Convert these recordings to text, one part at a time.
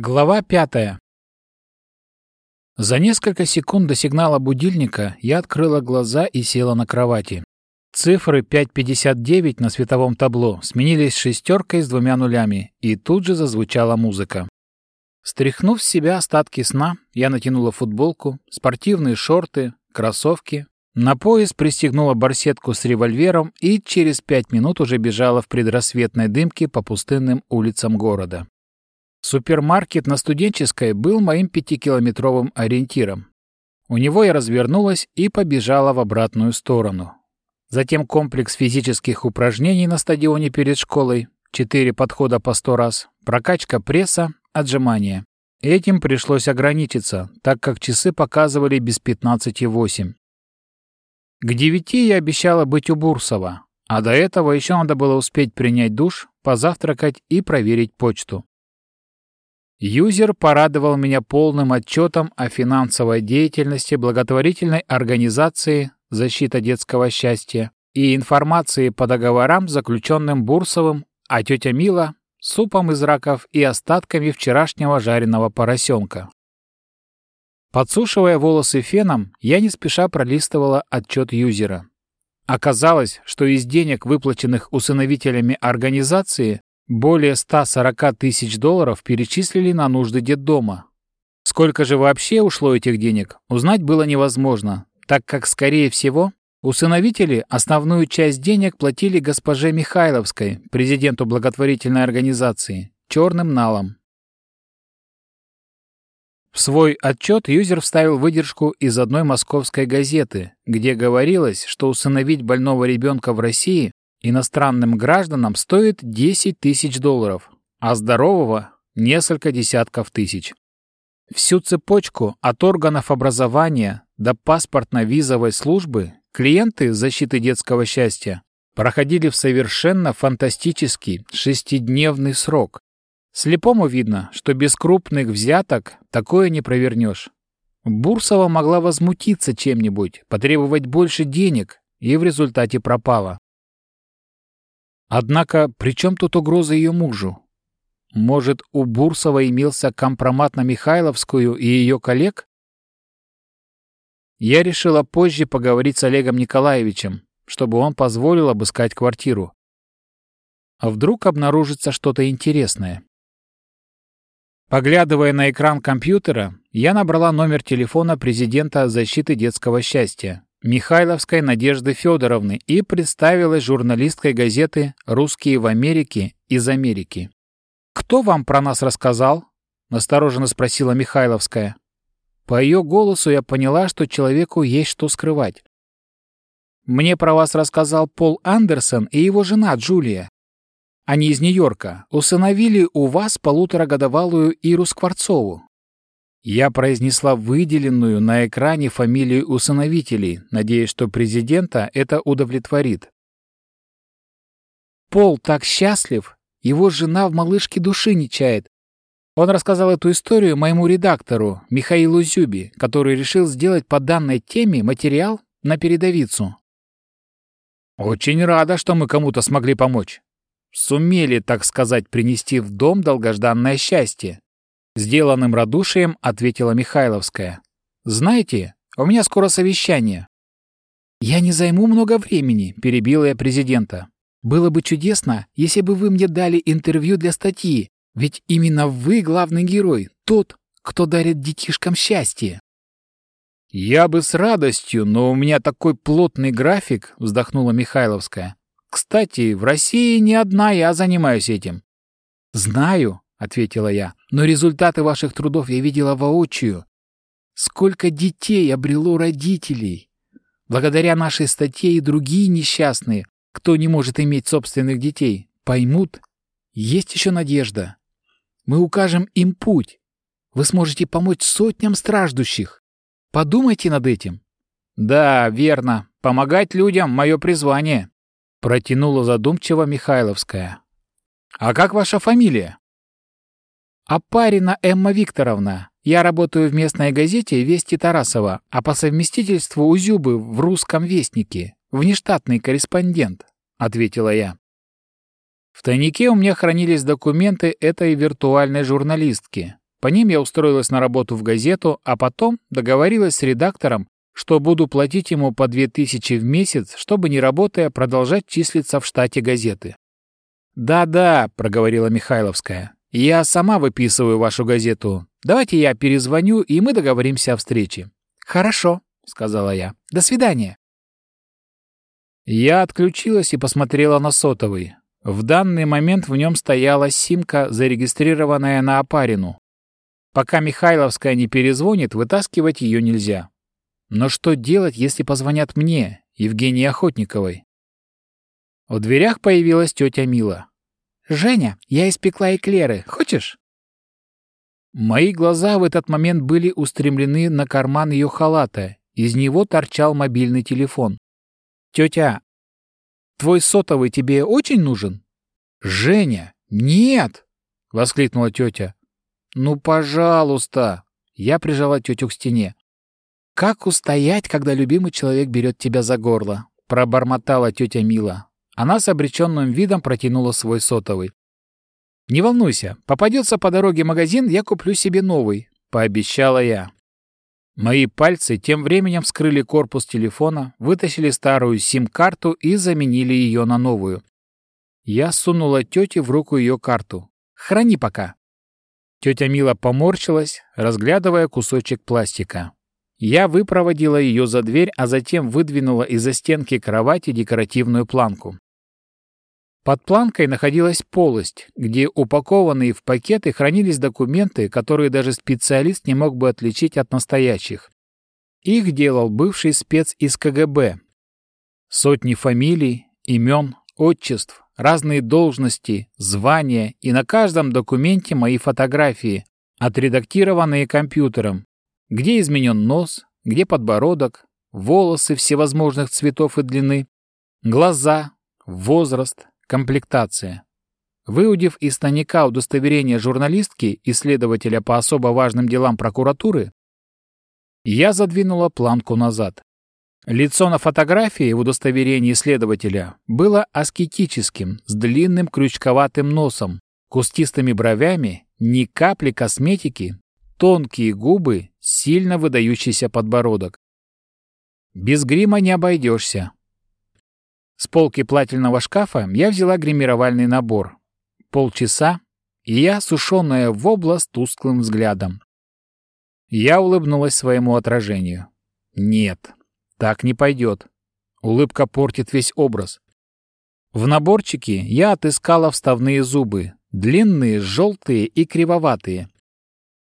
Глава пятая. За несколько секунд до сигнала будильника я открыла глаза и села на кровати. Цифры 5.59 на световом табло сменились шестеркой с двумя нулями, и тут же зазвучала музыка. Стряхнув с себя остатки сна, я натянула футболку, спортивные шорты, кроссовки, на пояс пристегнула барсетку с револьвером и через пять минут уже бежала в предрассветной дымке по пустынным улицам города. Супермаркет на Студенческой был моим пятикилометровым ориентиром. У него я развернулась и побежала в обратную сторону. Затем комплекс физических упражнений на стадионе перед школой, четыре подхода по сто раз, прокачка пресса, отжимания. Этим пришлось ограничиться, так как часы показывали без 15,8. К девяти я обещала быть у Бурсова, а до этого еще надо было успеть принять душ, позавтракать и проверить почту. Юзер порадовал меня полным отчетом о финансовой деятельности благотворительной организации «Защита детского счастья» и информации по договорам, заключенным Бурсовым, а тетя Мила — супом из раков и остатками вчерашнего жареного поросенка. Подсушивая волосы феном, я не спеша пролистывала отчет юзера. Оказалось, что из денег, выплаченных усыновителями организации, более 140 тысяч долларов перечислили на нужды детдома. Сколько же вообще ушло этих денег, узнать было невозможно, так как, скорее всего, усыновители основную часть денег платили госпоже Михайловской, президенту благотворительной организации, черным налом. В свой отчет юзер вставил выдержку из одной московской газеты, где говорилось, что усыновить больного ребенка в России иностранным гражданам стоит 10 тысяч долларов, а здорового – несколько десятков тысяч. Всю цепочку от органов образования до паспортно-визовой службы клиенты защиты детского счастья проходили в совершенно фантастический шестидневный срок. Слепому видно, что без крупных взяток такое не провернешь. Бурсова могла возмутиться чем-нибудь, потребовать больше денег, и в результате пропала. Однако при чем тут угроза ее мужу? Может, у Бурсова имелся компромат на Михайловскую и ее коллег? Я решила позже поговорить с Олегом Николаевичем, чтобы он позволил обыскать квартиру. А вдруг обнаружится что-то интересное? Поглядывая на экран компьютера, я набрала номер телефона президента защиты детского счастья, Михайловской Надежды Федоровны и представилась журналисткой газеты «Русские в Америке» из Америки. «Кто вам про нас рассказал?» — настороженно спросила Михайловская. По ее голосу я поняла, что человеку есть что скрывать. «Мне про вас рассказал Пол Андерсон и его жена Джулия. Они из Нью-Йорка. Усыновили у вас полуторагодовалую Иру Скворцову. Я произнесла выделенную на экране фамилию усыновителей, надеясь, что президента это удовлетворит. Пол так счастлив, его жена в малышке души не чает. Он рассказал эту историю моему редактору, Михаилу Зюби, который решил сделать по данной теме материал на передовицу. Очень рада, что мы кому-то смогли помочь. Сумели, так сказать, принести в дом долгожданное счастье. Сделанным радушием ответила Михайловская. «Знаете, у меня скоро совещание». «Я не займу много времени», — перебила я президента. «Было бы чудесно, если бы вы мне дали интервью для статьи, ведь именно вы главный герой, тот, кто дарит детишкам счастье». «Я бы с радостью, но у меня такой плотный график», — вздохнула Михайловская. «Кстати, в России не одна я занимаюсь этим». «Знаю», — ответила я. «Но результаты ваших трудов я видела воочию. Сколько детей обрело родителей! Благодаря нашей статье и другие несчастные, кто не может иметь собственных детей, поймут, есть еще надежда. Мы укажем им путь. Вы сможете помочь сотням страждущих. Подумайте над этим». «Да, верно. Помогать людям — мое призвание», — протянула задумчиво Михайловская. «А как ваша фамилия?» «Апарина Эмма Викторовна. Я работаю в местной газете «Вести Тарасова», а по совместительству у Зюбы в «Русском вестнике». Внештатный корреспондент», — ответила я. В тайнике у меня хранились документы этой виртуальной журналистки. По ним я устроилась на работу в газету, а потом договорилась с редактором, что буду платить ему по 2000 в месяц, чтобы, не работая, продолжать числиться в штате газеты. «Да-да», — проговорила Михайловская, — «я сама выписываю вашу газету. Давайте я перезвоню, и мы договоримся о встрече». «Хорошо», — сказала я. «До свидания». Я отключилась и посмотрела на сотовый. В данный момент в нем стояла симка, зарегистрированная на опарину. Пока Михайловская не перезвонит, вытаскивать ее нельзя. Но что делать, если позвонят мне, Евгении Охотниковой? В дверях появилась тетя Мила. «Женя, я испекла эклеры. Хочешь?» Мои глаза в этот момент были устремлены на карман ее халата. Из него торчал мобильный телефон. «Тетя, твой сотовый тебе очень нужен?» «Женя, нет!» — воскликнула тетя. «Ну, пожалуйста!» Я прижала тетю к стене. «Как устоять, когда любимый человек берет тебя за горло?» — пробормотала тетя Мила. Она с обреченным видом протянула свой сотовый. «Не волнуйся, попадется по дороге магазин, я куплю себе новый», — пообещала я. Мои пальцы тем временем вскрыли корпус телефона, вытащили старую сим-карту и заменили ее на новую. Я сунула тете в руку ее карту. «Храни пока». Тетя Мила поморщилась, разглядывая кусочек пластика. Я выпроводила ее за дверь, а затем выдвинула из-за стенки кровати декоративную планку. Под планкой находилась полость, где упакованные в пакеты хранились документы, которые даже специалист не мог бы отличить от настоящих. Их делал бывший спец из КГБ. Сотни фамилий, имен, отчеств, разные должности, звания и на каждом документе мои фотографии, отредактированные компьютером, где изменен нос, где подбородок, волосы всевозможных цветов и длины, глаза, возраст, комплектация. Выудив из тайника удостоверение журналистки, исследователя по особо важным делам прокуратуры, я задвинула планку назад. Лицо на фотографии в удостоверении следователя было аскетическим, с длинным крючковатым носом, кустистыми бровями, ни капли косметики, тонкие губы, сильно выдающийся подбородок. Без грима не обойдешься. С полки плательного шкафа я взяла гримировальный набор. Полчаса, и я, сушеная в область тусклым взглядом. Я улыбнулась своему отражению. Нет, так не пойдет. Улыбка портит весь образ. В наборчике я отыскала вставные зубы, длинные, желтые и кривоватые.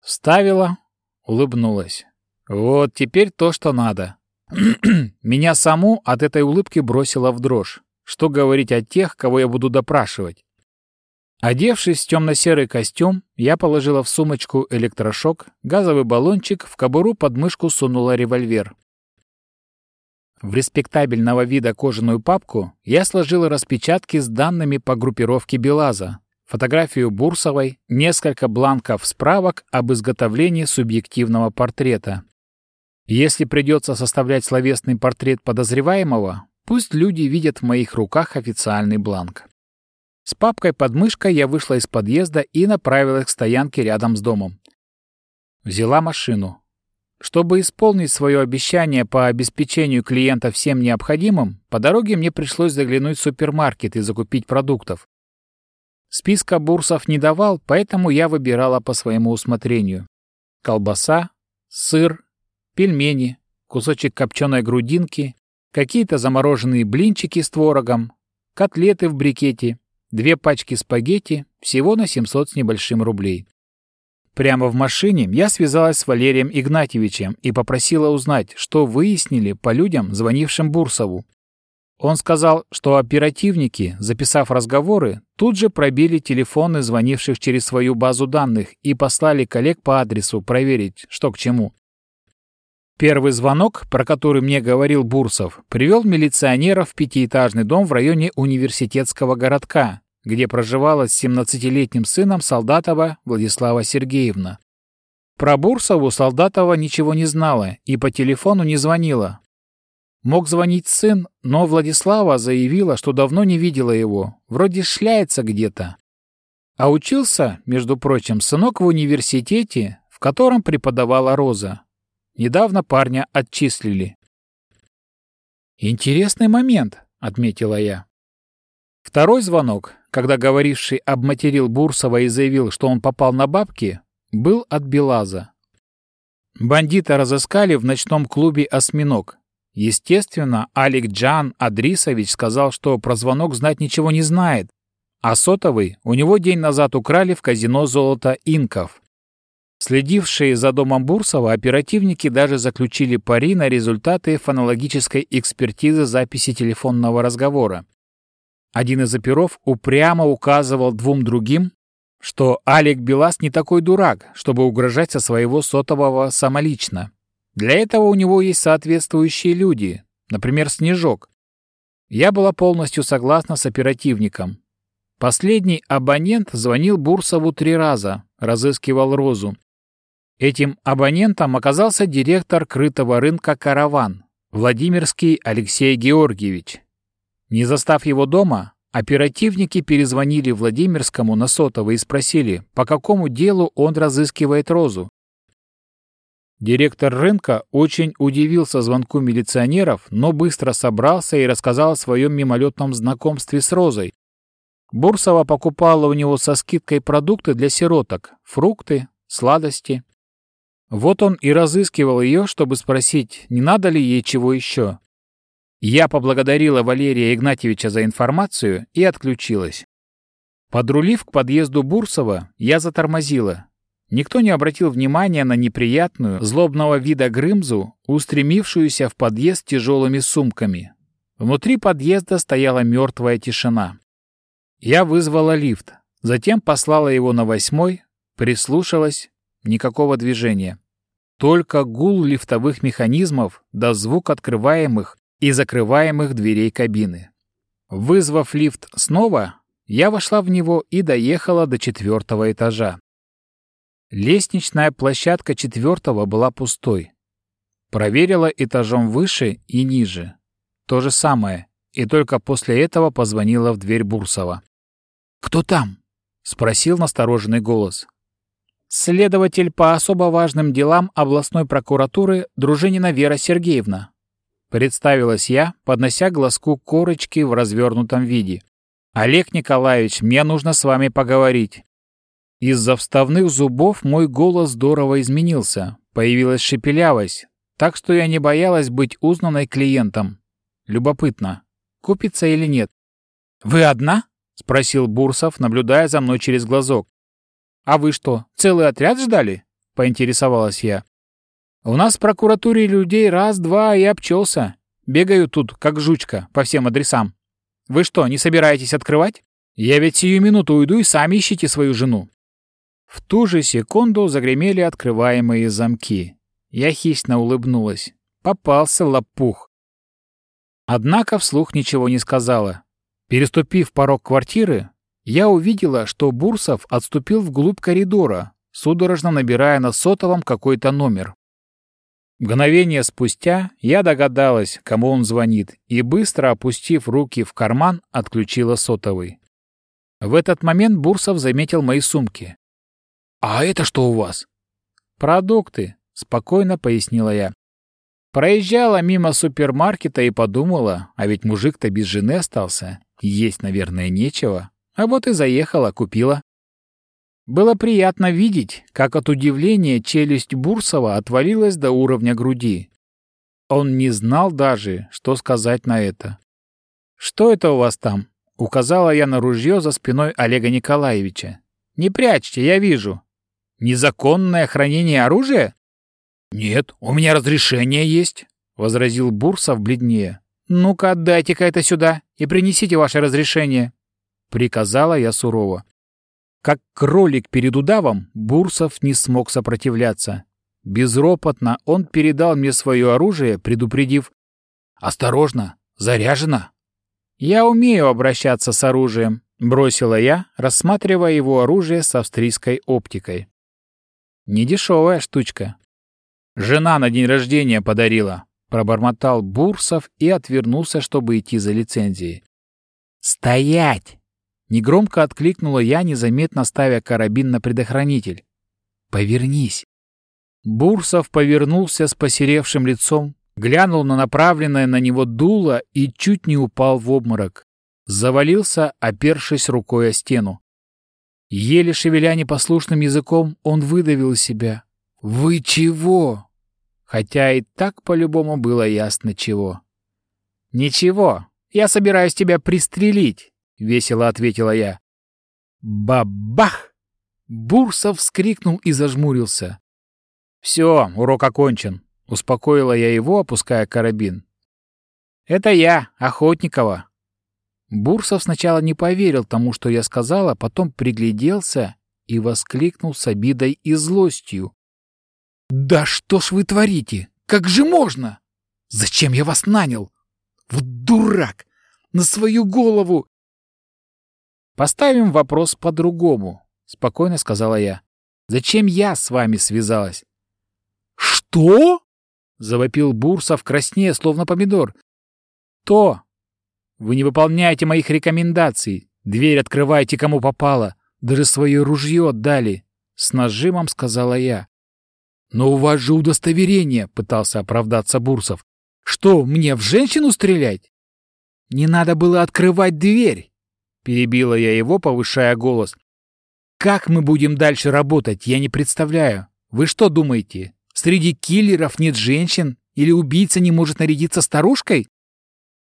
Вставила, улыбнулась. Вот теперь то, что надо. Меня саму от этой улыбки бросило в дрожь. Что говорить о тех, кого я буду допрашивать? Одевшись в темно-серый костюм, я положила в сумочку электрошок, газовый баллончик, в кобуру под мышку сунула револьвер. В респектабельного вида кожаную папку я сложил распечатки с данными по группировке Белаза, фотографию Бурсовой, несколько бланков справок об изготовлении субъективного портрета. Если придется составлять словесный портрет подозреваемого, пусть люди видят в моих руках официальный бланк. С папкой под мышкой я вышла из подъезда и направилась к стоянке рядом с домом. Взяла машину, чтобы исполнить свое обещание по обеспечению клиента всем необходимым, по дороге мне пришлось заглянуть в супермаркет и закупить продуктов. Списка бурсов не давал, поэтому я выбирала по своему усмотрению. Колбаса, сыр, пельмени, кусочек копченой грудинки, какие-то замороженные блинчики с творогом, котлеты в брикете, две пачки спагетти, всего на 700 с небольшим рублей. Прямо в машине я связалась с Валерием Игнатьевичем и попросила узнать, что выяснили по людям, звонившим Бурсову. Он сказал, что оперативники, записав разговоры, тут же пробили телефоны звонивших через свою базу данных и послали коллег по адресу проверить, что к чему. Первый звонок, про который мне говорил Бурсов, привел милиционеров в пятиэтажный дом в районе университетского городка, где проживала с 17-летним сыном Солдатова Владислава Сергеевна. Про Бурсову Солдатова ничего не знала и по телефону не звонила. Мог звонить сын, но Владислава заявила, что давно не видела его, вроде шляется где-то. А учился, между прочим, сынок в университете, в котором преподавала Роза. Недавно парня отчислили. «Интересный момент», — отметила я. Второй звонок, когда говоривший обматерил Бурсова и заявил, что он попал на бабки, был от Белаза. Бандита разыскали в ночном клубе «Осьминог». Естественно, Алик Джан Адрисович сказал, что про звонок знать ничего не знает, а сотовый у него день назад украли в казино золото инков. Следившие за домом Бурсова оперативники даже заключили пари на результаты фонологической экспертизы записи телефонного разговора. Один из оперов упрямо указывал двум другим, что Алик Белас не такой дурак, чтобы угрожать со своего сотового самолично. Для этого у него есть соответствующие люди, например, Снежок. Я была полностью согласна с оперативником. Последний абонент звонил Бурсову три раза, разыскивал Розу. Этим абонентом оказался директор крытого рынка «Караван» Владимирский Алексей Георгиевич. Не застав его дома, оперативники перезвонили Владимирскому на сотовый и спросили, по какому делу он разыскивает Розу. Директор рынка очень удивился звонку милиционеров, но быстро собрался и рассказал о своем мимолетном знакомстве с Розой. Бурсова покупала у него со скидкой продукты для сироток, фрукты, сладости. Вот он и разыскивал ее, чтобы спросить, не надо ли ей чего еще. Я поблагодарила Валерия Игнатьевича за информацию и отключилась. Подрулив к подъезду Бурсова, я затормозила. Никто не обратил внимания на неприятную, злобного вида Грымзу, устремившуюся в подъезд тяжелыми сумками. Внутри подъезда стояла мертвая тишина. Я вызвала лифт, затем послала его на восьмой, прислушалась, никакого движения. Только гул лифтовых механизмов да звук открываемых и закрываемых дверей кабины. Вызвав лифт снова, я вошла в него и доехала до четвертого этажа. Лестничная площадка четвертого была пустой. Проверила этажом выше и ниже. То же самое, и только после этого позвонила в дверь Бурсова. «Кто там?» — спросил настороженный голос. Следователь по особо важным делам областной прокуратуры Дружинина Вера Сергеевна. Представилась я, поднося глазку корочки в развернутом виде. «Олег Николаевич, мне нужно с вами поговорить». Из-за вставных зубов мой голос здорово изменился, появилась шепелявость, так что я не боялась быть узнанной клиентом. Любопытно, купится или нет. «Вы одна?» — спросил Бурсов, наблюдая за мной через глазок. «А вы что, целый отряд ждали?» — поинтересовалась я. «У нас в прокуратуре людей раз-два и обчелся. Бегаю тут, как жучка, по всем адресам. Вы что, не собираетесь открывать? Я ведь сию минуту уйду и сами ищите свою жену». В ту же секунду загремели открываемые замки. Я хищно улыбнулась. Попался лопух. Однако вслух ничего не сказала. Переступив порог квартиры, я увидела, что Бурсов отступил вглубь коридора, судорожно набирая на сотовом какой-то номер. Мгновение спустя я догадалась, кому он звонит, и быстро опустив руки в карман, отключила сотовый. В этот момент Бурсов заметил мои сумки. «А это что у вас?» «Продукты», — спокойно пояснила я. Проезжала мимо супермаркета и подумала, а ведь мужик-то без жены остался. Есть, наверное, нечего. А вот и заехала, купила. Было приятно видеть, как от удивления челюсть Бурсова отвалилась до уровня груди. Он не знал даже, что сказать на это. «Что это у вас там?» — указала я на ружье за спиной Олега Николаевича. «Не прячьте, я вижу. Незаконное хранение оружия?» «Нет, у меня разрешение есть», — возразил Бурсов бледнее. «Ну-ка, отдайте-ка это сюда и принесите ваше разрешение». — приказала я сурово. Как кролик перед удавом, Бурсов не смог сопротивляться. Безропотно он передал мне свое оружие, предупредив «Осторожно, заряжено!» «Я умею обращаться с оружием», — бросила я, рассматривая его оружие с австрийской оптикой. «Недешевая штучка». «Жена на день рождения подарила», — пробормотал Бурсов и отвернулся, чтобы идти за лицензией. «Стоять!» Негромко откликнула я, незаметно ставя карабин на предохранитель. «Повернись». Бурсов повернулся с посеревшим лицом, глянул на направленное на него дуло и чуть не упал в обморок. Завалился, опершись рукой о стену. Еле шевеля непослушным языком, он выдавил себя. «Вы чего?» Хотя и так по-любому было ясно чего. «Ничего, я собираюсь тебя пристрелить», — весело ответила я. Бабах! Бурсов вскрикнул и зажмурился. «Все, урок окончен», — успокоила я его, опуская карабин. «Это я, Охотникова». Бурсов сначала не поверил тому, что я сказала, потом пригляделся и воскликнул с обидой и злостью. «Да что ж вы творите? Как же можно? Зачем я вас нанял? Вот дурак! На свою голову!» «Поставим вопрос по-другому», — спокойно сказала я. «Зачем я с вами связалась? «Что?» — завопил Бурсов, краснея, словно помидор. «То! Вы не выполняете моих рекомендаций. Дверь открываете, кому попало. Даже свое ружье отдали!» — с нажимом сказала я. «Но у вас же удостоверение!» — пытался оправдаться Бурсов. «Что, мне в женщину стрелять?» «Не надо было открывать дверь!» — перебила я его, повышая голос. «Как мы будем дальше работать, я не представляю. Вы что думаете, Среди киллеров нет женщин? Или убийца не может нарядиться старушкой?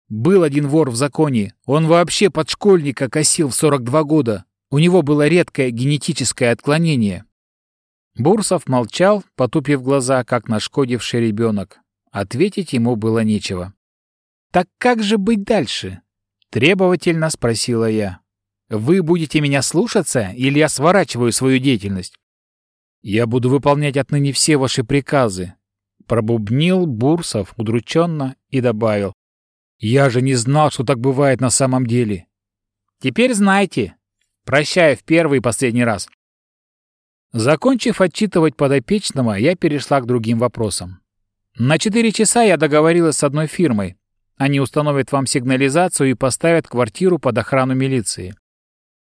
Был один вор в законе. Он вообще под школьника косил в 42 года. У него было редкое генетическое отклонение. Бурсов молчал, потупив глаза, как нашкодивший ребенок. Ответить ему было нечего. «Так как же быть дальше?» — требовательно спросила я. «Вы будете меня слушаться, или я сворачиваю свою деятельность?» «Я буду выполнять отныне все ваши приказы», — пробубнил Бурсов удрученно и добавил. «Я же не знал, что так бывает на самом деле». «Теперь знайте. Прощаю в первый и последний раз». Закончив отчитывать подопечного, я перешла к другим вопросам. На четыре часа я договорилась с одной фирмой. Они установят вам сигнализацию и поставят квартиру под охрану милиции.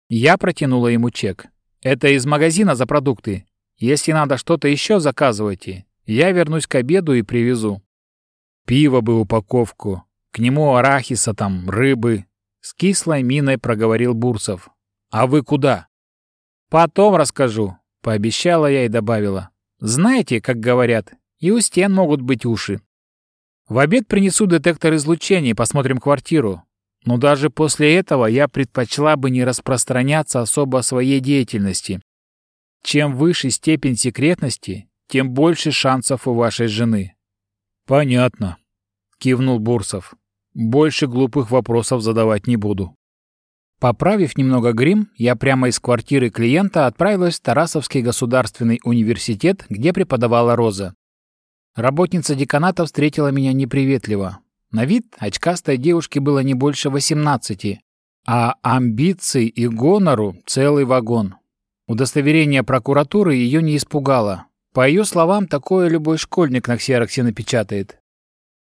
Я протянула ему чек. Это из магазина за продукты. Если надо что-то еще, заказывайте. Я вернусь к обеду и привезу. Пиво бы упаковку. К нему арахиса там, рыбы. С кислой миной проговорил Бурсов. А вы куда? Потом расскажу, пообещала я и добавила. Знаете, как говорят, и у стен могут быть уши. В обед принесу детектор излучения и посмотрим квартиру. Но даже после этого я предпочла бы не распространяться особо о своей деятельности. Чем выше степень секретности, тем больше шансов у вашей жены. Понятно, кивнул Бурсов. Больше глупых вопросов задавать не буду. Поправив немного грим, я прямо из квартиры клиента отправилась в Тарасовский государственный университет, где преподавала Роза. Работница деканата встретила меня неприветливо. На вид очкастой девушки было не больше 18, а амбиций и гонору целый вагон. Удостоверение прокуратуры ее не испугало. По ее словам, такое любой школьник на ксероксе напечатает.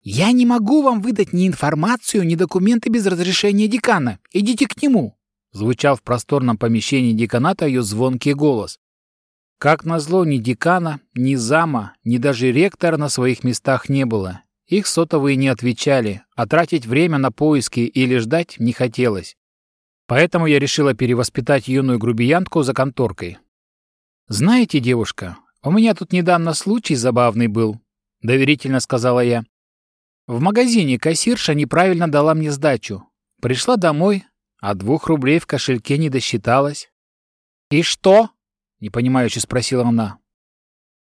«Я не могу вам выдать ни информацию, ни документы без разрешения декана. Идите к нему!» Звучал в просторном помещении деканата ее звонкий голос. Как назло, ни декана, ни зама, ни даже ректора на своих местах не было. Их сотовые не отвечали, а тратить время на поиски или ждать не хотелось. Поэтому я решила перевоспитать юную грубиянтку за конторкой. «Знаете, девушка, у меня тут недавно случай забавный был», — доверительно сказала я. «В магазине кассирша неправильно дала мне сдачу. Пришла домой, а двух рублей в кошельке не досчиталась». «И что?» — непонимающе спросила она.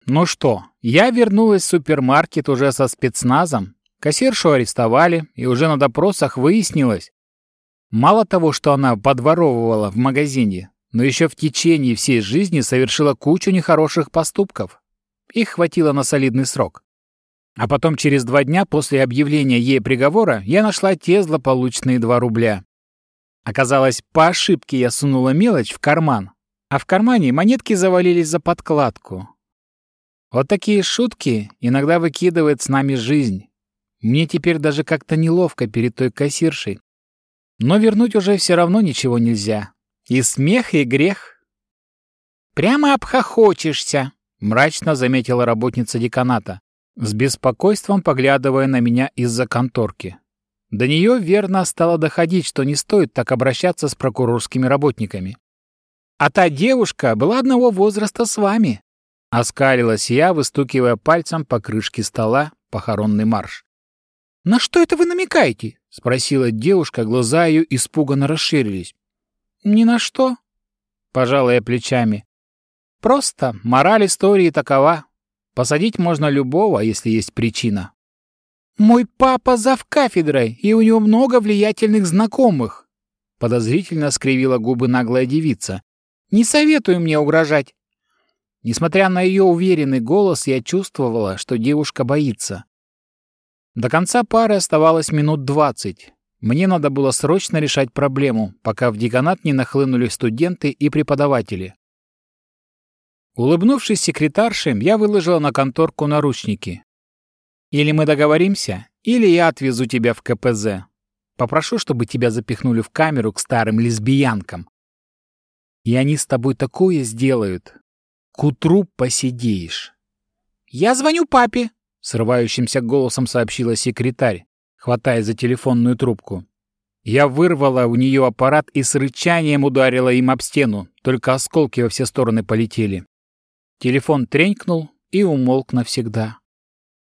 «Ну что, я вернулась в супермаркет уже со спецназом. Кассиршу арестовали, и уже на допросах выяснилось, Мало того, что она подворовывала в магазине, но еще в течение всей жизни совершила кучу нехороших поступков. Их хватило на солидный срок. А потом через два дня после объявления ей приговора я нашла те злополучные два рубля. Оказалось, по ошибке я сунула мелочь в карман, а в кармане монетки завалились за подкладку. Вот такие шутки иногда выкидывает с нами жизнь. Мне теперь даже как-то неловко перед той кассиршей. Но вернуть уже все равно ничего нельзя. И смех, и грех. Прямо обхохочешься, мрачно заметила работница деканата, с беспокойством поглядывая на меня из-за конторки. До нее верно стало доходить, что не стоит так обращаться с прокурорскими работниками. «А та девушка была одного возраста с вами», — оскалилась я, выстукивая пальцем по крышке стола похоронный марш. «На что это вы намекаете?» — спросила девушка, глаза ее испуганно расширились. «Ни на что», — пожала я плечами. «Просто мораль истории такова. Посадить можно любого, если есть причина». «Мой папа зав кафедрой, и у него много влиятельных знакомых», — подозрительно скривила губы наглая девица. «Не советую мне угрожать». Несмотря на ее уверенный голос, я чувствовала, что девушка боится. До конца пары оставалось минут двадцать. Мне надо было срочно решать проблему, пока в деканат не нахлынули студенты и преподаватели. Улыбнувшись секретарше, я выложила на конторку наручники. Или мы договоримся, или я отвезу тебя в КПЗ. Попрошу, чтобы тебя запихнули в камеру к старым лесбиянкам. И они с тобой такое сделают. К утру посидеешь. «Я звоню папе», — срывающимся голосом сообщила секретарь, хватая за телефонную трубку. Я вырвала у нее аппарат и с рычанием ударила им об стену, только осколки во все стороны полетели. Телефон тренькнул и умолк навсегда.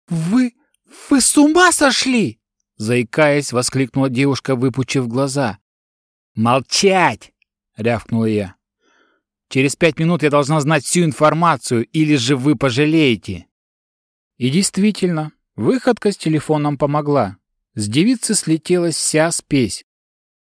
«Вы... «Вы с ума сошли!» Заикаясь, воскликнула девушка, выпучив глаза. «Молчать!» — рявкнула я. «Через пять минут я должна знать всю информацию, или же вы пожалеете!» И действительно, выходка с телефоном помогла. С девицы слетелась вся спесь.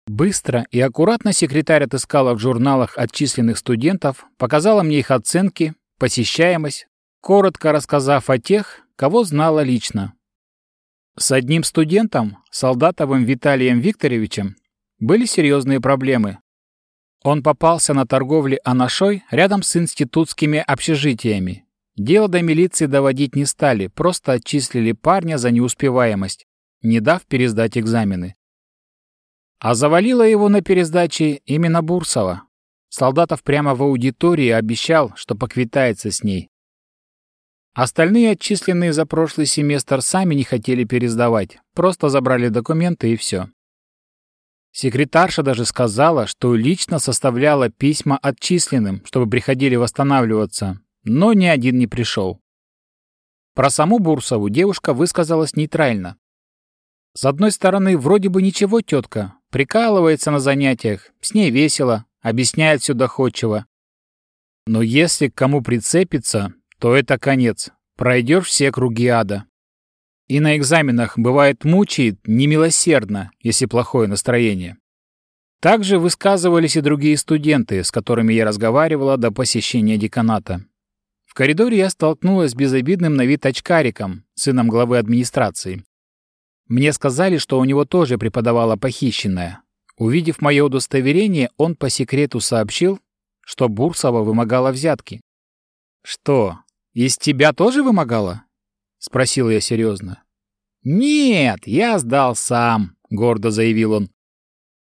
Быстро и аккуратно секретарь отыскала в журналах отчисленных студентов, показала мне их оценки, посещаемость, коротко рассказав о тех, кого знала лично. С одним студентом, Солдатовым Виталием Викторовичем, были серьезные проблемы. Он попался на торговле анашой рядом с институтскими общежитиями. Дело до милиции доводить не стали, просто отчислили парня за неуспеваемость, не дав пересдать экзамены. А завалила его на пересдаче именно Бурсова. Солдатов прямо в аудитории обещал, что поквитается с ней. Остальные, отчисленные за прошлый семестр, сами не хотели пересдавать, просто забрали документы и все. Секретарша даже сказала, что лично составляла письма отчисленным, чтобы приходили восстанавливаться, но ни один не пришел. Про саму Бурсову девушка высказалась нейтрально. С одной стороны, вроде бы ничего тетка, прикалывается на занятиях, с ней весело, объясняет все доходчиво. Но если к кому прицепиться, то это конец. Пройдешь все круги ада. И на экзаменах бывает мучает немилосердно, если плохое настроение. Также высказывались и другие студенты, с которыми я разговаривала до посещения деканата. В коридоре я столкнулась с безобидным на вид очкариком, сыном главы администрации. Мне сказали, что у него тоже преподавала похищенная. Увидев мое удостоверение, он по секрету сообщил, что Бурсова вымогала взятки. Что, «Из тебя тоже вымогала?» — спросил я серьезно. «Нет, я сдал сам», — гордо заявил он.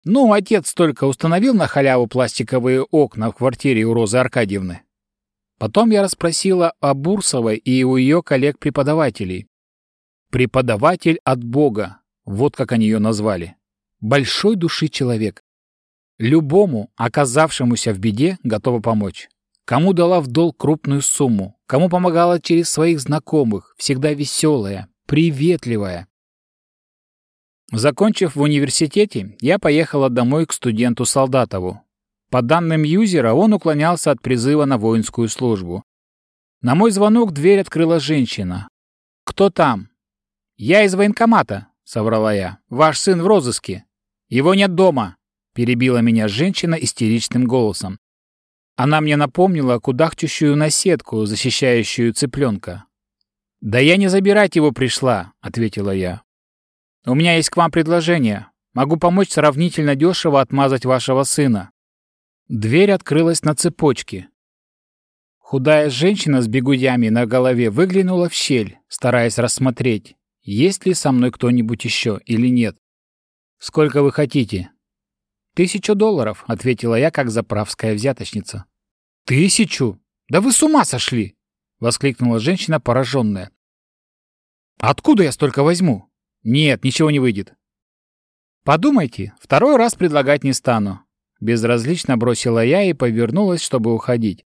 «Ну, отец только установил на халяву пластиковые окна в квартире у Розы Аркадьевны». Потом я расспросила о Бурсовой и у ее коллег-преподавателей. «Преподаватель от Бога», вот как они ее назвали. Большой души человек. Любому, оказавшемуся в беде, готова помочь. Кому дала в долг крупную сумму, кому помогала через своих знакомых, всегда веселая, приветливая. Закончив в университете, я поехала домой к студенту Солдатову. По данным юзера, он уклонялся от призыва на воинскую службу. На мой звонок дверь открыла женщина. «Кто там?» «Я из военкомата», — соврала я. «Ваш сын в розыске». «Его нет дома», — перебила меня женщина истеричным голосом. Она мне напомнила кудахчущую наседку, защищающую цыпленка. «Да я не забирать его пришла», — ответила я. «У меня есть к вам предложение. Могу помочь сравнительно дешево отмазать вашего сына». Дверь открылась на цепочке. Худая женщина с бегудями на голове выглянула в щель, стараясь рассмотреть, есть ли со мной кто-нибудь еще или нет. «Сколько вы хотите?» «Тысячу долларов», — ответила я, как заправская взяточница. «Тысячу? Да вы с ума сошли!» — воскликнула женщина, пораженная. «Откуда я столько возьму?» «Нет, ничего не выйдет». «Подумайте, второй раз предлагать не стану». Безразлично бросила я и повернулась, чтобы уходить.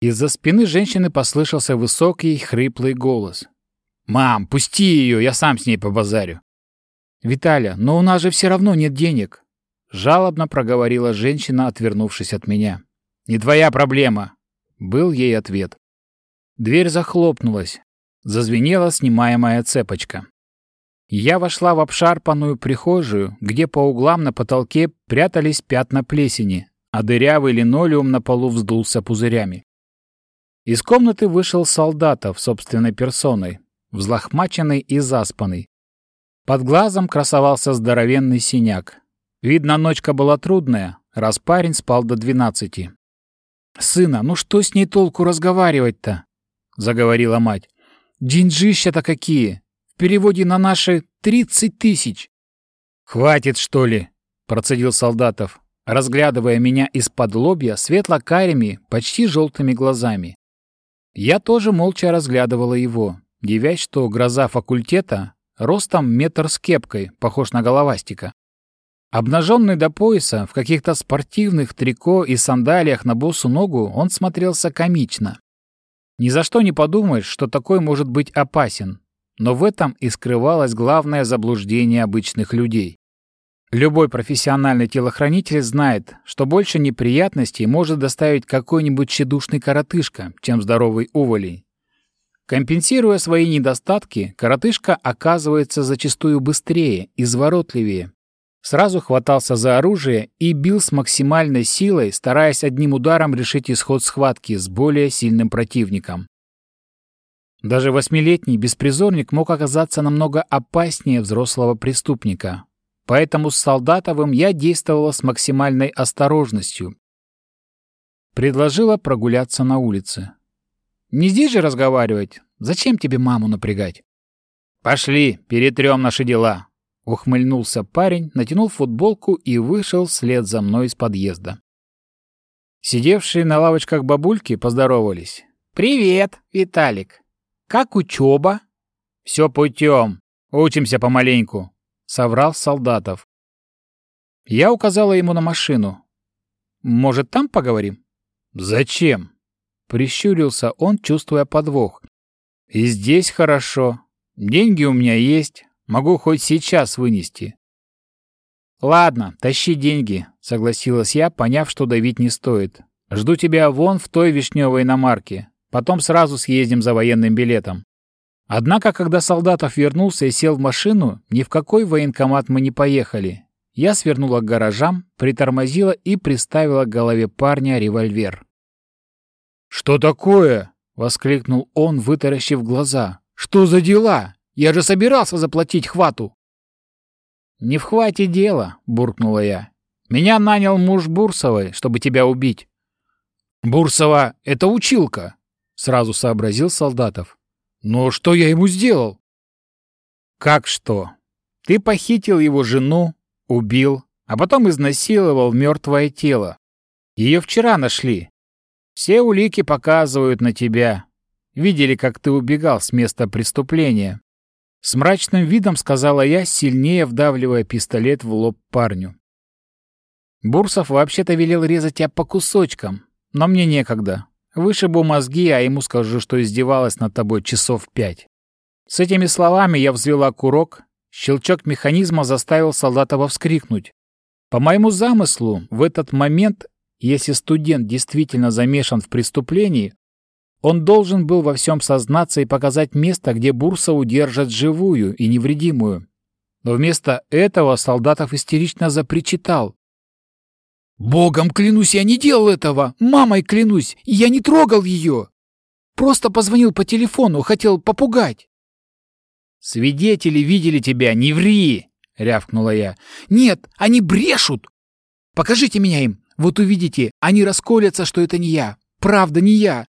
Из-за спины женщины послышался высокий, хриплый голос. «Мам, пусти ее, я сам с ней побазарю». «Виталя, но у нас же все равно нет денег», — жалобно проговорила женщина, отвернувшись от меня. «Не твоя проблема», — был ей ответ. Дверь захлопнулась. Зазвенела снимаемая цепочка. Я вошла в обшарпанную прихожую, где по углам на потолке прятались пятна плесени, а дырявый линолеум на полу вздулся пузырями. Из комнаты вышел солдатов собственной персоной, взлохмаченный и заспанный. Под глазом красовался здоровенный синяк. Видно, ночка была трудная, раз парень спал до двенадцати. «Сына, ну что с ней толку разговаривать-то?» — заговорила мать. «Деньжища-то какие! В переводе на наши тридцать тысяч!» «Хватит, что ли?» — процедил Солдатов, разглядывая меня из-под лобья светло-карими, почти желтыми глазами. Я тоже молча разглядывала его, девясь, что гроза факультета ростом метр с кепкой, похож на головастика. Обнаженный до пояса, в каких-то спортивных трико и сандалиях на босу ногу, он смотрелся комично. Ни за что не подумаешь, что такой может быть опасен. Но в этом и скрывалось главное заблуждение обычных людей. Любой профессиональный телохранитель знает, что больше неприятностей может доставить какой-нибудь тщедушный коротышка, чем здоровый уволень. Компенсируя свои недостатки, коротышка оказывается зачастую быстрее, изворотливее. Сразу хватался за оружие и бил с максимальной силой, стараясь одним ударом решить исход схватки с более сильным противником. Даже восьмилетний беспризорник мог оказаться намного опаснее взрослого преступника. Поэтому с Солдатовым я действовала с максимальной осторожностью. Предложила прогуляться на улице. Не здесь же разговаривать. Зачем тебе маму напрягать? Пошли, перетрем наши дела. Ухмыльнулся парень, натянул футболку и вышел вслед за мной из подъезда. Сидевшие на лавочках бабульки поздоровались. «Привет, Виталик. Как учеба?» «Все путем. Учимся помаленьку», — соврал Солдатов. Я указала ему на машину. «Может, там поговорим?» «Зачем?» Прищурился он, чувствуя подвох. «И здесь хорошо. Деньги у меня есть. Могу хоть сейчас вынести». «Ладно, тащи деньги», — согласилась я, поняв, что давить не стоит. «Жду тебя вон в той вишневой иномарке. Потом сразу съездим за военным билетом». Однако, когда Солдатов вернулся и сел в машину, ни в какой военкомат мы не поехали. Я свернула к гаражам, притормозила и приставила к голове парня револьвер. «Что такое?» — воскликнул он, вытаращив глаза. «Что за дела? Я же собирался заплатить хвату!» «Не в хвате дело», — буркнула я. «Меня нанял муж Бурсовой, чтобы тебя убить». «Бурсова — это училка», — сразу сообразил Солдатов. «Но что я ему сделал?» «Как что? Ты похитил его жену, убил, а потом изнасиловал мертвое тело. Ее вчера нашли. Все улики показывают на тебя. Видели, как ты убегал с места преступления. С мрачным видом сказала я, сильнее вдавливая пистолет в лоб парню. Бурсов вообще-то велел резать тебя по кусочкам, но мне некогда. Вышибу мозги, а ему скажу, что издевалась над тобой часов пять. С этими словами я взвела курок, щелчок механизма заставил Солдатова вскрикнуть. По моему замыслу, в этот момент если студент действительно замешан в преступлении, он должен был во всем сознаться и показать место, где Бурса удержат живую и невредимую. Но вместо этого Солдатов истерично запричитал. «Богом клянусь, я не делал этого! Мамой клянусь, я не трогал ее! Просто позвонил по телефону, хотел попугать!» «Свидетели видели тебя, не ври!» — рявкнула я. «Нет, они брешут! Покажите меня им, вот увидите, они расколятся, что это не я. Правда, не я.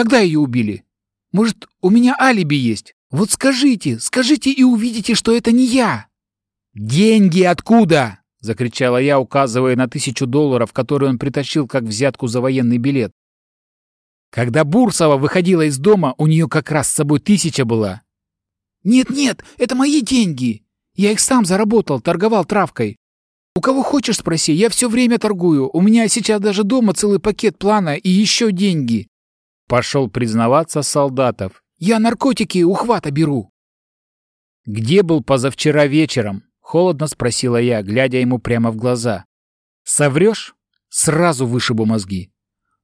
Когда ее убили? Может, у меня алиби есть? Вот скажите, скажите и увидите, что это не я. Деньги откуда? — закричала я, указывая на тысячу долларов, которые он притащил как взятку за военный билет. Когда Бурсова выходила из дома, у нее как раз с собой тысяча была. «Нет-нет, это мои деньги. Я их сам заработал, торговал травкой. У кого хочешь спроси, я все время торгую. У меня сейчас даже дома целый пакет плана и еще деньги». Пошел признаваться солдатов. «Я наркотики ухвата беру». «Где был позавчера вечером?» — холодно спросила я, глядя ему прямо в глаза. «Соврешь? Сразу вышибу мозги».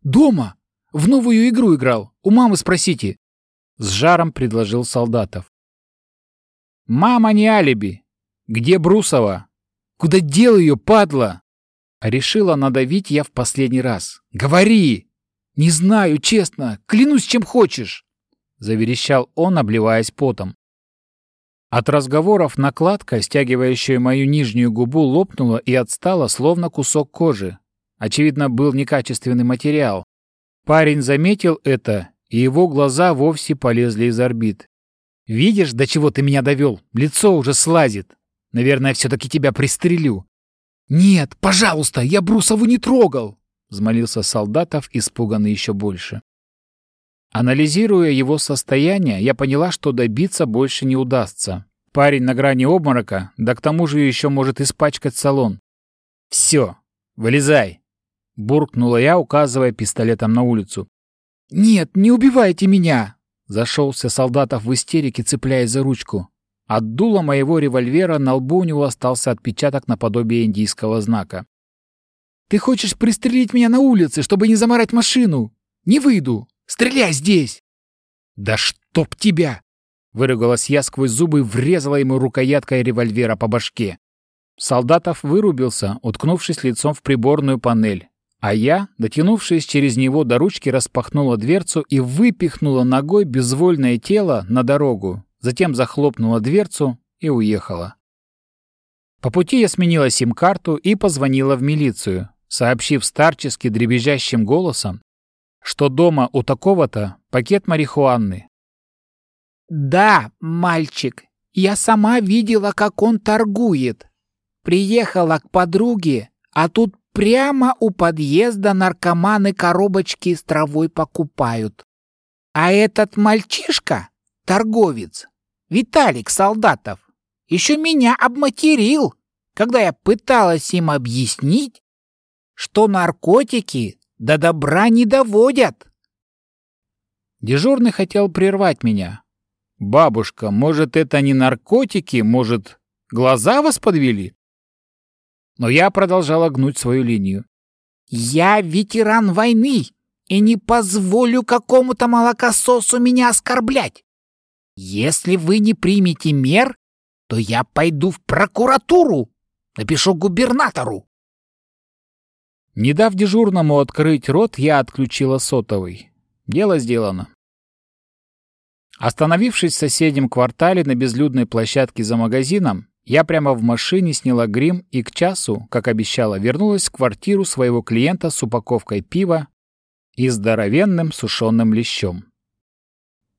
«Дома! В новую игру играл. У мамы спросите». С жаром предложил солдатов. «Мама не алиби. Где Брусова? Куда дел ее, падла?» Решила надавить я в последний раз. «Говори!» «Не знаю, честно. Клянусь, чем хочешь!» Заверещал он, обливаясь потом. От разговоров накладка, стягивающая мою нижнюю губу, лопнула и отстала, словно кусок кожи. Очевидно, был некачественный материал. Парень заметил это, и его глаза вовсе полезли из орбит. «Видишь, до чего ты меня довел? Лицо уже слазит. Наверное, все-таки тебя пристрелю». «Нет, пожалуйста, я Брусову не трогал!» — взмолился Солдатов, испуганный еще больше. Анализируя его состояние, я поняла, что добиться больше не удастся. Парень на грани обморока, да к тому же еще может испачкать салон. «Все, вылезай!» — буркнула я, указывая пистолетом на улицу. «Нет, не убивайте меня!» — зашелся солдатов в истерике, цепляясь за ручку. От дула моего револьвера на лбу у него остался отпечаток наподобие индийского знака. «Ты хочешь пристрелить меня на улице, чтобы не заморать машину? Не выйду! Стреляй здесь!» «Да чтоб тебя!» — выругалась я сквозь зубы и врезала ему рукояткой револьвера по башке. Солдатов вырубился, уткнувшись лицом в приборную панель, а я, дотянувшись через него до ручки, распахнула дверцу и выпихнула ногой безвольное тело на дорогу, затем захлопнула дверцу и уехала. По пути я сменила сим-карту и позвонила в милицию, сообщив старчески дребезжащим голосом, что дома у такого-то пакет марихуаны. «Да, мальчик, я сама видела, как он торгует. Приехала к подруге, а тут прямо у подъезда наркоманы коробочки с травой покупают. А этот мальчишка, торговец, Виталик Солдатов, еще меня обматерил, когда я пыталась им объяснить, что наркотики до добра не доводят. Дежурный хотел прервать меня. «Бабушка, может, это не наркотики? Может, глаза вас подвели?» Но я продолжала гнуть свою линию. «Я ветеран войны и не позволю какому-то молокососу меня оскорблять. Если вы не примете мер, то я пойду в прокуратуру, напишу губернатору. Не дав дежурному открыть рот, я отключила сотовый. Дело сделано. Остановившись в соседнем квартале на безлюдной площадке за магазином, я прямо в машине сняла грим и к часу, как обещала, вернулась в квартиру своего клиента с упаковкой пива и здоровенным сушеным лещом.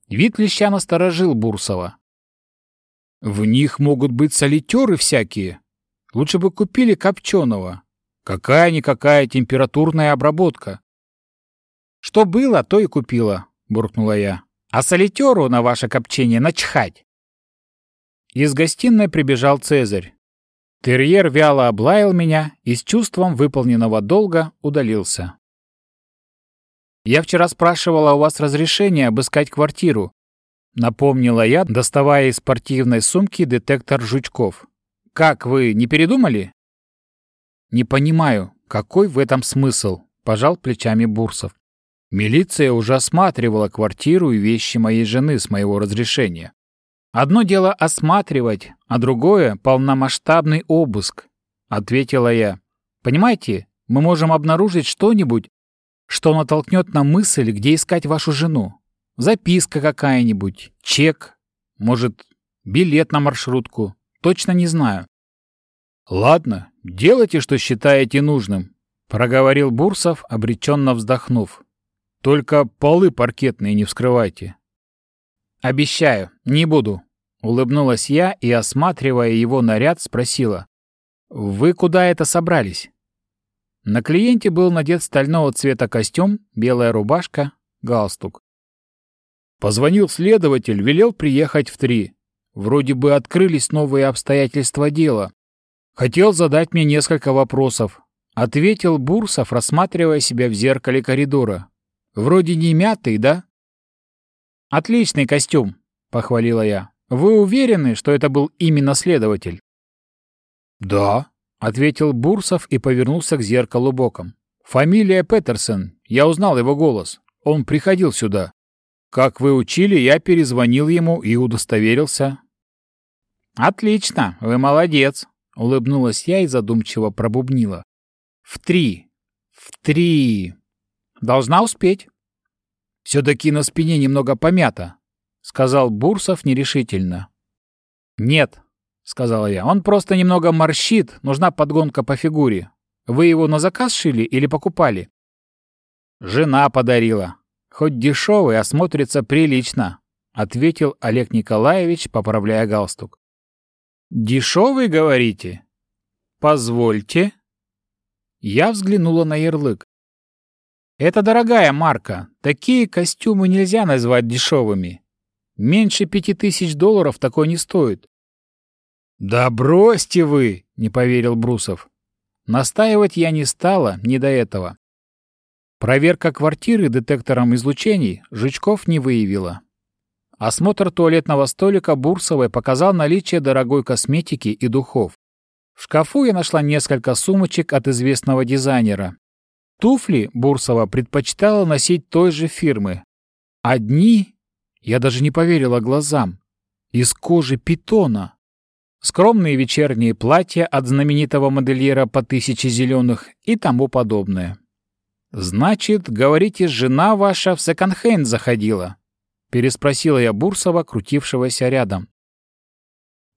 Вид леща насторожил Бурсова. «В них могут быть солитеры всякие. Лучше бы купили копченого. Какая-никакая температурная обработка. Что было, то и купила, буркнула я. А солитеру на ваше копчение начхать. Из гостиной прибежал Цезарь. Терьер вяло облаял меня и с чувством выполненного долга удалился. «Я вчера спрашивала у вас разрешения обыскать квартиру», — напомнила я, доставая из спортивной сумки детектор жучков. «Как, вы не передумали?» «Не понимаю, какой в этом смысл?» — пожал плечами Бурсов. «Милиция уже осматривала квартиру и вещи моей жены с моего разрешения. Одно дело осматривать, а другое — полномасштабный обыск», — ответила я. «Понимаете, мы можем обнаружить что-нибудь, что натолкнет на мысль, где искать вашу жену. Записка какая-нибудь, чек, может, билет на маршрутку. Точно не знаю. «Ладно, делайте, что считаете нужным», — проговорил Бурсов, обреченно вздохнув. «Только полы паркетные не вскрывайте». «Обещаю, не буду», — улыбнулась я и, осматривая его наряд, спросила. Вы куда это собрались? На клиенте был надет стального цвета костюм, белая рубашка, галстук. Позвонил следователь, велел приехать в три. Вроде бы открылись новые обстоятельства дела. Хотел задать мне несколько вопросов. Ответил Бурсов, рассматривая себя в зеркале коридора. Вроде не мятый, да? Отличный костюм, похвалила я. Вы уверены, что это был именно следователь? Да, ответил Бурсов и повернулся к зеркалу боком. Фамилия Петерсон. Я узнал его голос. Он приходил сюда. Как вы учили, я перезвонил ему и удостоверился. Отлично, вы молодец, улыбнулась я и задумчиво пробубнила. В три. В три. Должна успеть. Все-таки на спине немного помято, сказал Бурсов нерешительно. Нет, сказала я. Он просто немного морщит, нужна подгонка по фигуре. Вы его на заказ шили или покупали? Жена подарила. Хоть дешевый, а смотрится прилично, ответил Олег Николаевич, поправляя галстук. Дешевый, говорите? Позвольте. Я взглянула на ярлык. Это дорогая марка. Такие костюмы нельзя назвать дешевыми. Меньше пяти тысяч долларов такой не стоит. Да бросьте вы, не поверил Брусов. Настаивать я не стала, не до этого. Проверка квартиры детектором излучений жучков не выявила. Осмотр туалетного столика Бурсовой показал наличие дорогой косметики и духов. В шкафу я нашла несколько сумочек от известного дизайнера. Туфли Бурсова предпочитала носить той же фирмы. Одни, я даже не поверила глазам, из кожи питона. Скромные вечерние платья от знаменитого модельера по тысяче зеленых и тому подобное. «Значит, говорите, жена ваша в секонд-хенд заходила?» — переспросила я Бурсова, крутившегося рядом.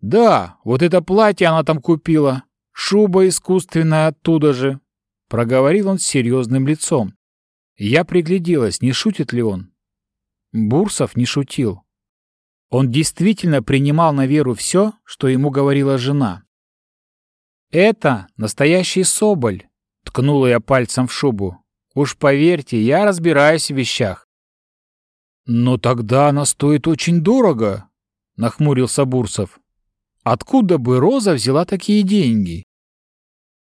«Да, вот это платье она там купила. Шуба искусственная оттуда же», — проговорил он с серьезным лицом. Я пригляделась, не шутит ли он. Бурсов не шутил. Он действительно принимал на веру все, что ему говорила жена. «Это настоящий соболь», — ткнула я пальцем в шубу. Уж поверьте, я разбираюсь в вещах. Но тогда она стоит очень дорого, нахмурился Бурсов. Откуда бы Роза взяла такие деньги?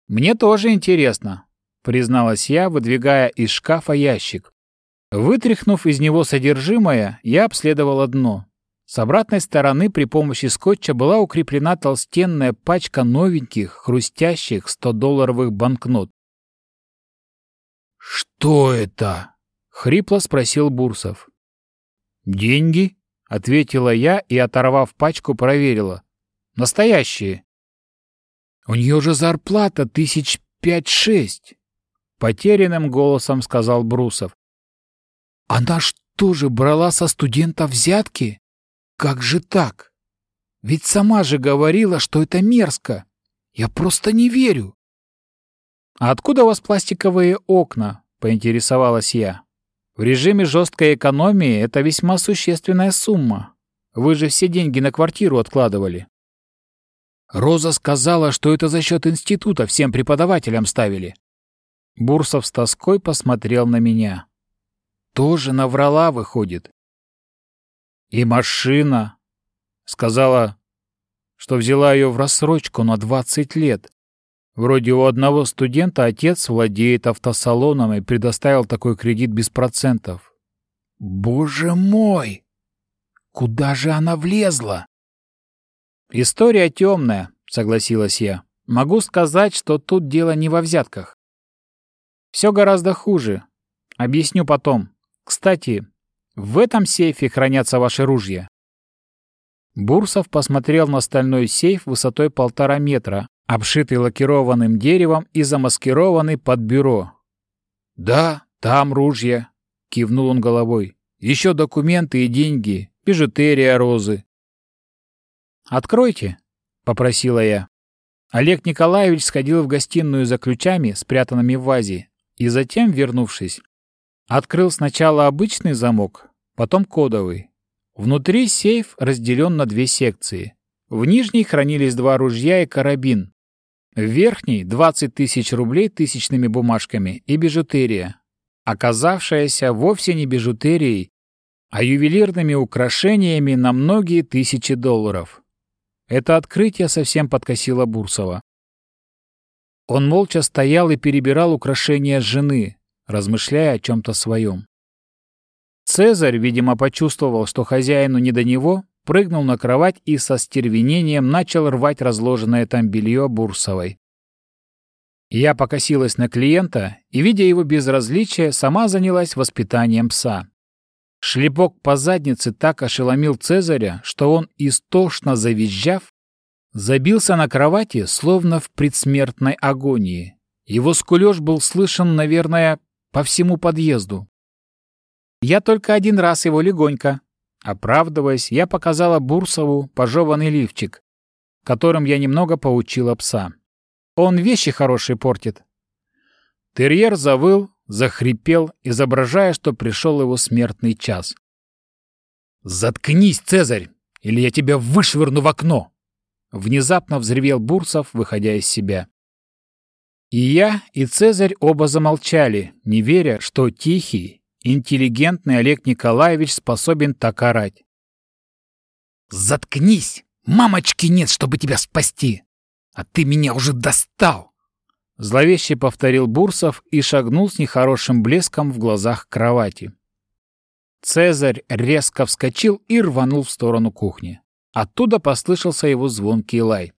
Мне тоже интересно, призналась я, выдвигая из шкафа ящик. Вытряхнув из него содержимое, я обследовала дно. С обратной стороны при помощи скотча была укреплена толстенная пачка новеньких, хрустящих 100-долларовых банкнот. «Что это?» — хрипло спросил Бурсов. «Деньги?» — ответила я и, оторвав пачку, проверила. «Настоящие». «У нее же зарплата тысяч пять-шесть», — потерянным голосом сказал Брусов. «Она что же брала со студентов взятки? Как же так? Ведь сама же говорила, что это мерзко. Я просто не верю». «А откуда у вас пластиковые окна?» — поинтересовалась я. «В режиме жесткой экономии это весьма существенная сумма. Вы же все деньги на квартиру откладывали». «Роза сказала, что это за счет института всем преподавателям ставили». Бурсов с тоской посмотрел на меня. «Тоже наврала, выходит». «И машина», — сказала, что взяла ее в рассрочку на двадцать лет. Вроде у одного студента отец владеет автосалоном и предоставил такой кредит без процентов. Боже мой! Куда же она влезла? История темная, согласилась я. Могу сказать, что тут дело не во взятках. Все гораздо хуже. Объясню потом. Кстати, в этом сейфе хранятся ваши ружья. Бурсов посмотрел на стальной сейф высотой полтора метра, обшитый лакированным деревом и замаскированный под бюро. «Да, там ружья», — кивнул он головой. «Еще документы и деньги, бижутерия розы». «Откройте», — попросила я. Олег Николаевич сходил в гостиную за ключами, спрятанными в вазе, и затем, вернувшись, открыл сначала обычный замок, потом кодовый. Внутри сейф разделен на две секции. В нижней хранились два ружья и карабин, В верхней — 20 тысяч рублей тысячными бумажками и бижутерия, оказавшаяся вовсе не бижутерией, а ювелирными украшениями на многие тысячи долларов. Это открытие совсем подкосило Бурсова. Он молча стоял и перебирал украшения жены, размышляя о чем-то своем. Цезарь, видимо, почувствовал, что хозяину не до него, прыгнул на кровать и со стервенением начал рвать разложенное там белье Бурсовой. Я покосилась на клиента и, видя его безразличие, сама занялась воспитанием пса. Шлепок по заднице так ошеломил Цезаря, что он, истошно завизжав, забился на кровати, словно в предсмертной агонии. Его скулёж был слышен, наверное, по всему подъезду. Я только один раз его легонько. Оправдываясь, я показала Бурсову пожеванный лифчик, которым я немного поучила пса. Он вещи хорошие портит. Терьер завыл, захрипел, изображая, что пришел его смертный час. «Заткнись, Цезарь, или я тебя вышвырну в окно!» Внезапно взревел Бурсов, выходя из себя. И я, и Цезарь оба замолчали, не веря, что тихий, интеллигентный Олег Николаевич способен так орать. «Заткнись! Мамочки нет, чтобы тебя спасти! А ты меня уже достал!» Зловеще повторил Бурсов и шагнул с нехорошим блеском в глазах к кровати. Цезарь резко вскочил и рванул в сторону кухни. Оттуда послышался его звонкий лай.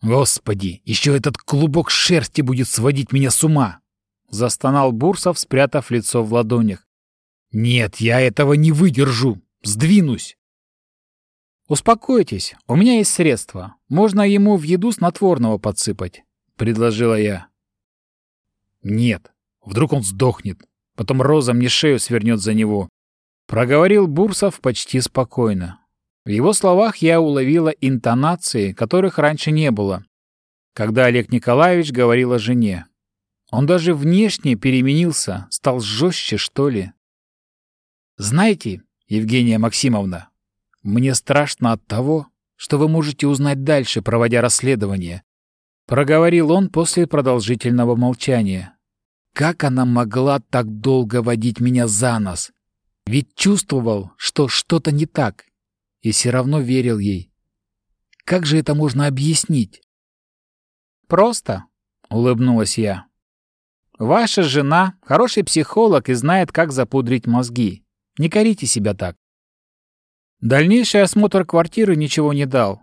«Господи, еще этот клубок шерсти будет сводить меня с ума!» Застонал Бурсов, спрятав лицо в ладонях. «Нет, я этого не выдержу! Сдвинусь!» «Успокойтесь, у меня есть средства. Можно ему в еду снотворного подсыпать», — предложила я. «Нет, вдруг он сдохнет, потом Роза мне шею свернет за него», — проговорил Бурсов почти спокойно. В его словах я уловила интонации, которых раньше не было, когда Олег Николаевич говорил о жене. Он даже внешне переменился, стал жестче, что ли. «Знаете, Евгения Максимовна, мне страшно от того, что вы можете узнать дальше, проводя расследование», проговорил он после продолжительного молчания. «Как она могла так долго водить меня за нос? Ведь чувствовал, что что-то не так, и все равно верил ей. Как же это можно объяснить? «Просто», — улыбнулась я. «Ваша жена — хороший психолог и знает, как запудрить мозги. Не корите себя так». Дальнейший осмотр квартиры ничего не дал.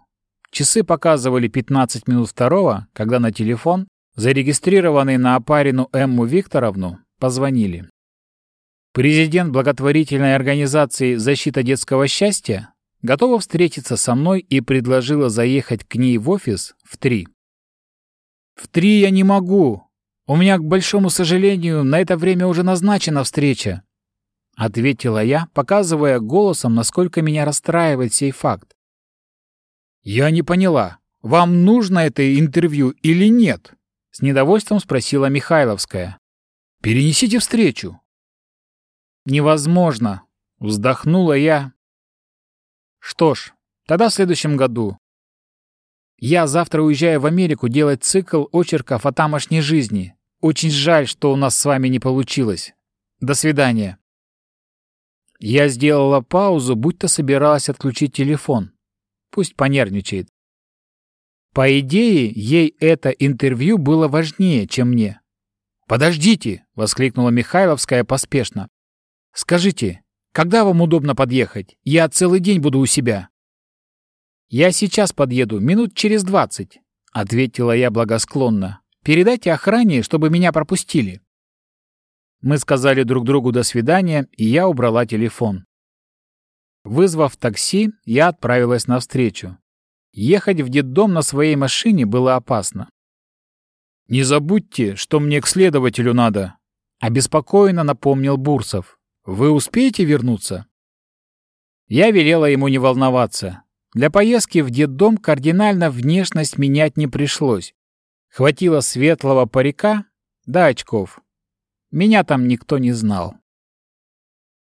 Часы показывали 15 минут второго, когда на телефон, зарегистрированный на опарину Эмму Викторовну, позвонили. Президент благотворительной организации «Защита детского счастья» готова встретиться со мной и предложила заехать к ней в офис в три. «В три я не могу. У меня, к большому сожалению, на это время уже назначена встреча», — ответила я, показывая голосом, насколько меня расстраивает сей факт. «Я не поняла, вам нужно это интервью или нет?» — с недовольством спросила Михайловская. «Перенесите встречу». «Невозможно», — вздохнула я, что ж, тогда в следующем году. Я завтра уезжаю в Америку делать цикл очерков о тамошней жизни. Очень жаль, что у нас с вами не получилось. До свидания. Я сделала паузу, будто собиралась отключить телефон. Пусть понервничает. По идее, ей это интервью было важнее, чем мне. «Подождите!» — воскликнула Михайловская поспешно. «Скажите, когда вам удобно подъехать? Я целый день буду у себя». «Я сейчас подъеду, минут через двадцать», — ответила я благосклонно. «Передайте охране, чтобы меня пропустили». Мы сказали друг другу «до свидания», и я убрала телефон. Вызвав такси, я отправилась навстречу. Ехать в детдом на своей машине было опасно. «Не забудьте, что мне к следователю надо», — обеспокоенно напомнил Бурсов. Вы успеете вернуться?» Я велела ему не волноваться. Для поездки в детдом кардинально внешность менять не пришлось. Хватило светлого парика да очков. Меня там никто не знал.